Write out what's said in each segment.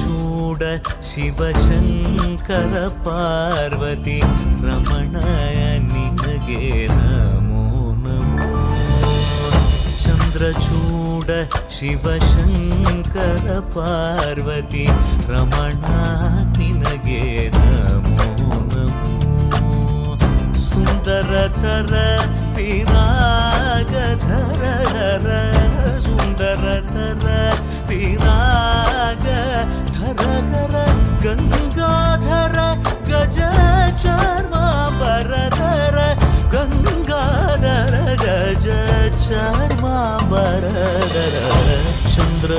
చూడ శివశంకర పార్వతి రమణయ నినగే నమో నమో చంద్రచూడ శివశంకర పార్వతి రమణ నినగే నమో నమో సుందరతర తీర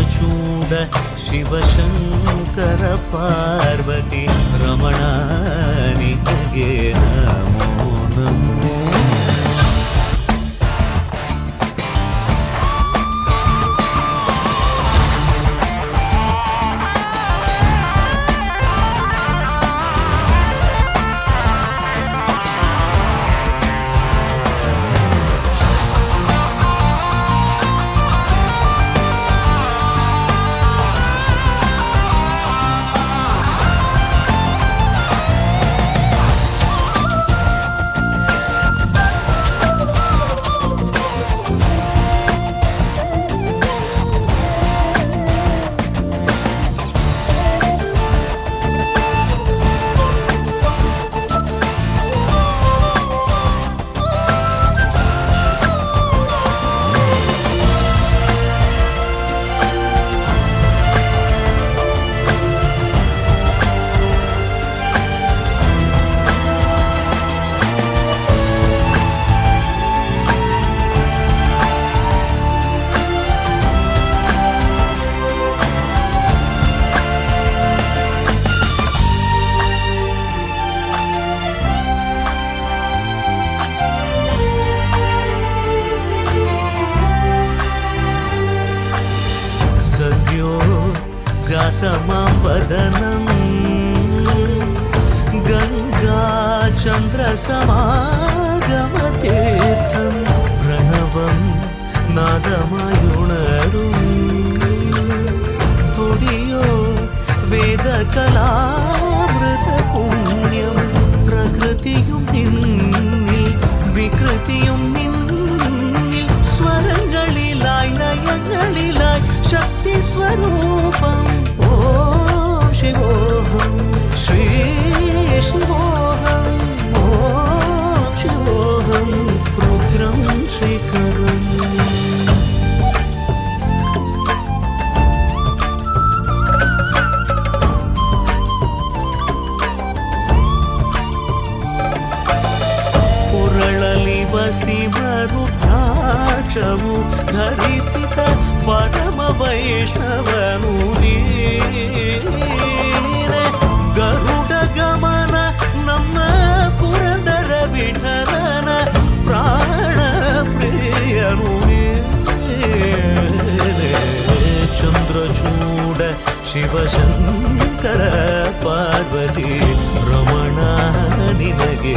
சூட சிவசங்கர பார்வதி ரமணா కమపదనం गङ्गाचन्द्रसमागमतीर्थं प्रणवं नादमयुणरु तुडियो वेदकलामृतपुण्यं प्रकृतियुं निन् विकृतियुं निन् ಶಿವಶಂಕರ ಪಾರ್ವತಿ ರಮಣ ನಿನಗೆ